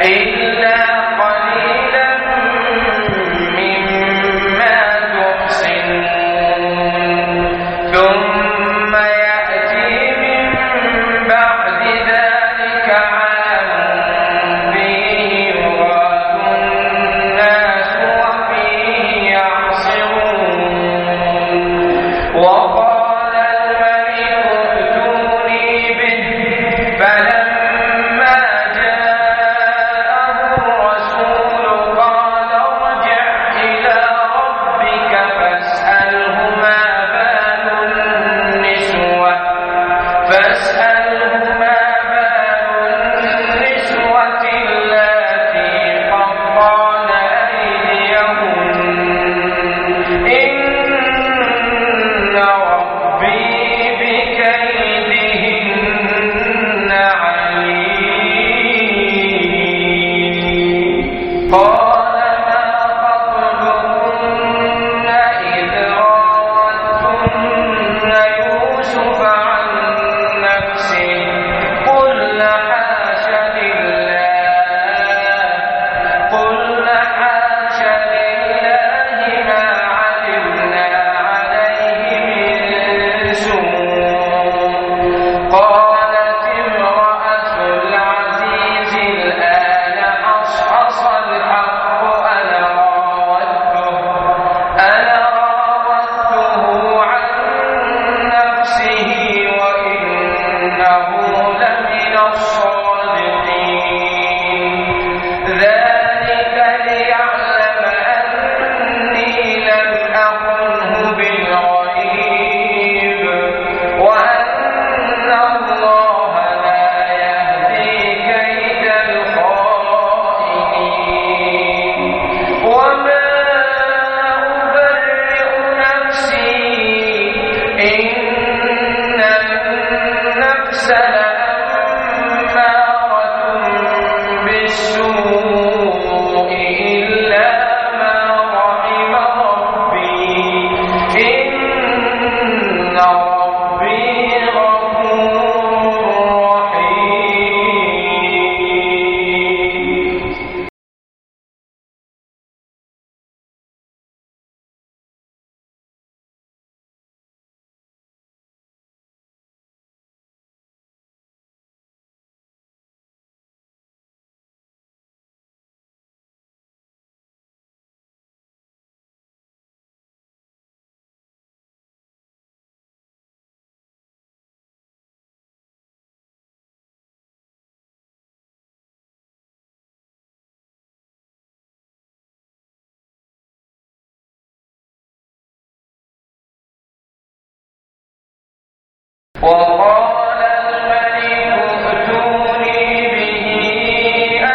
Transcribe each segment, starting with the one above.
Amen.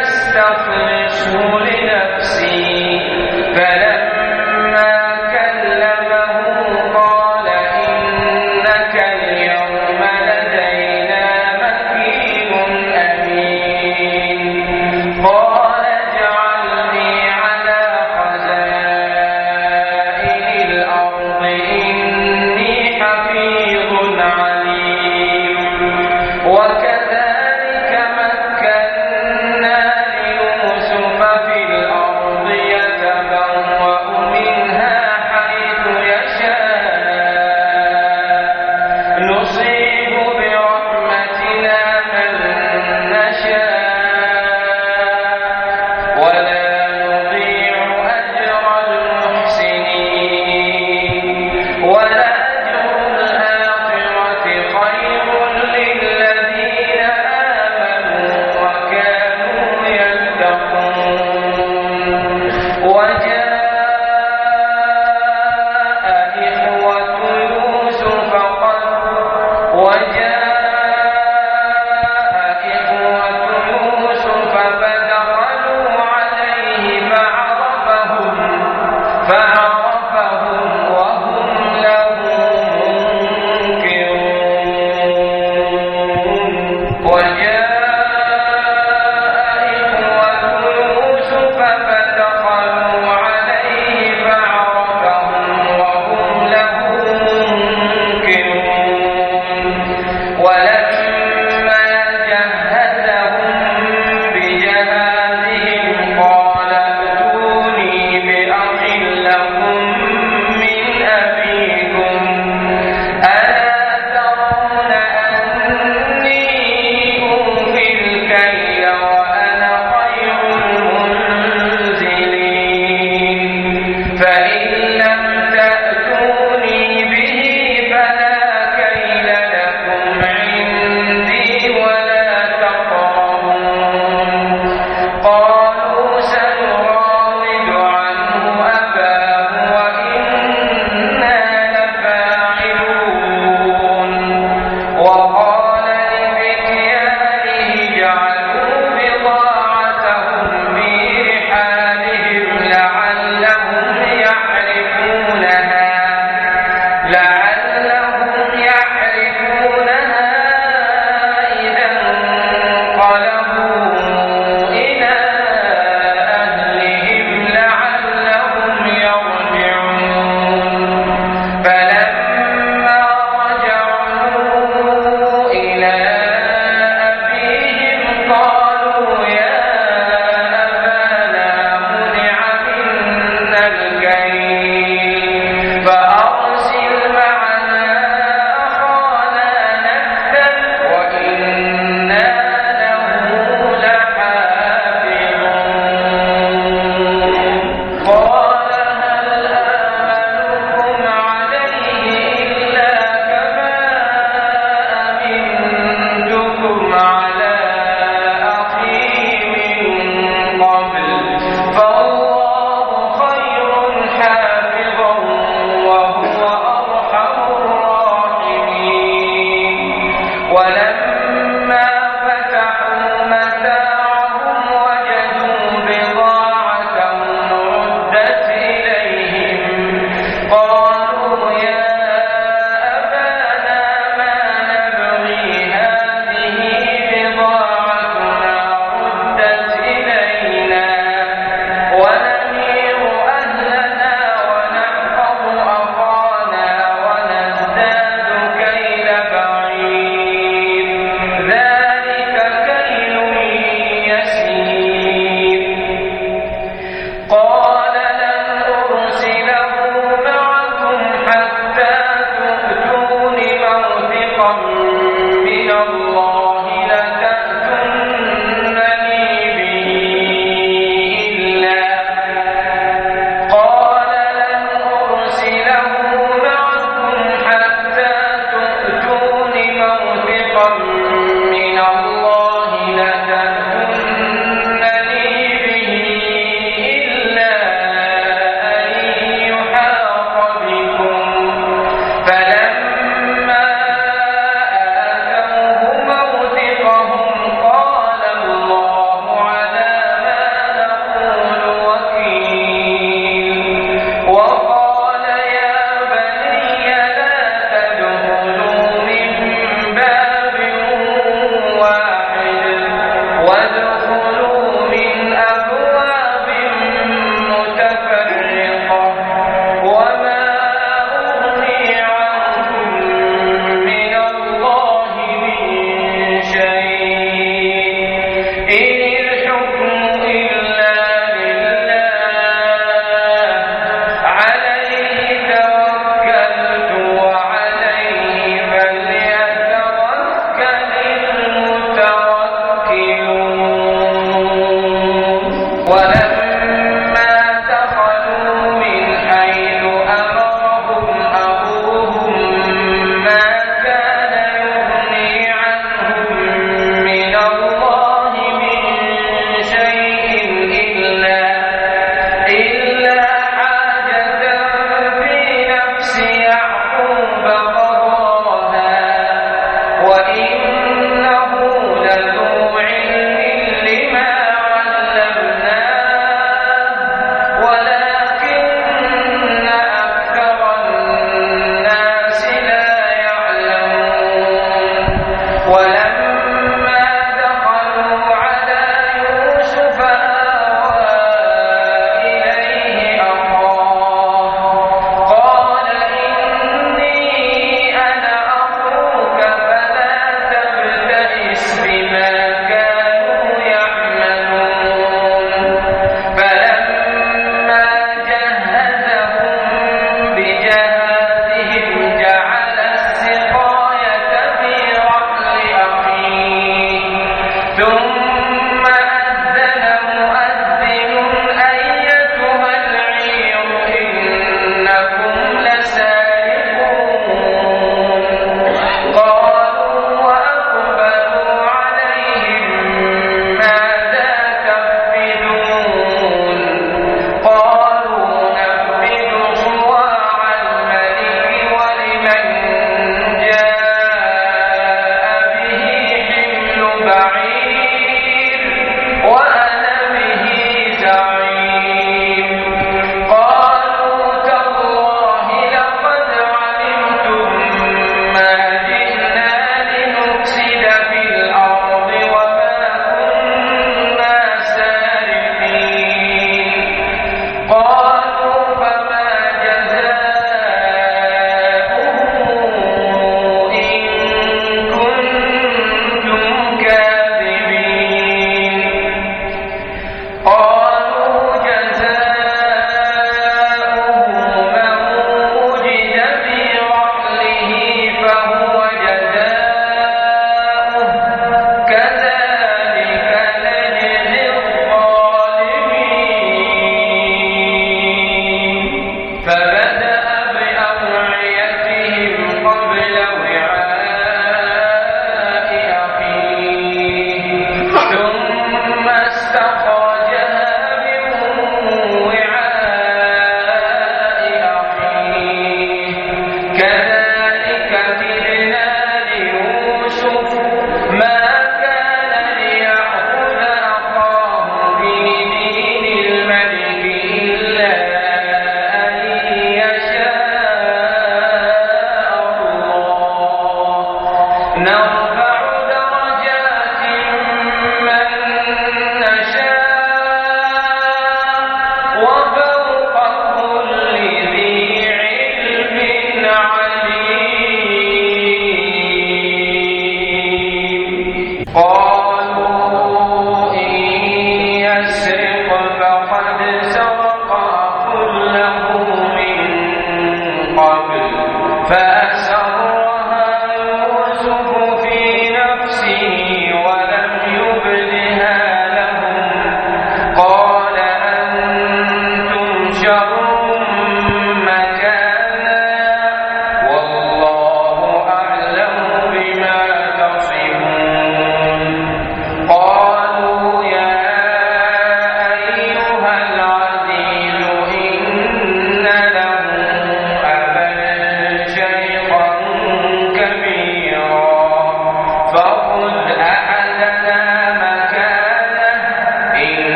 أستخلصه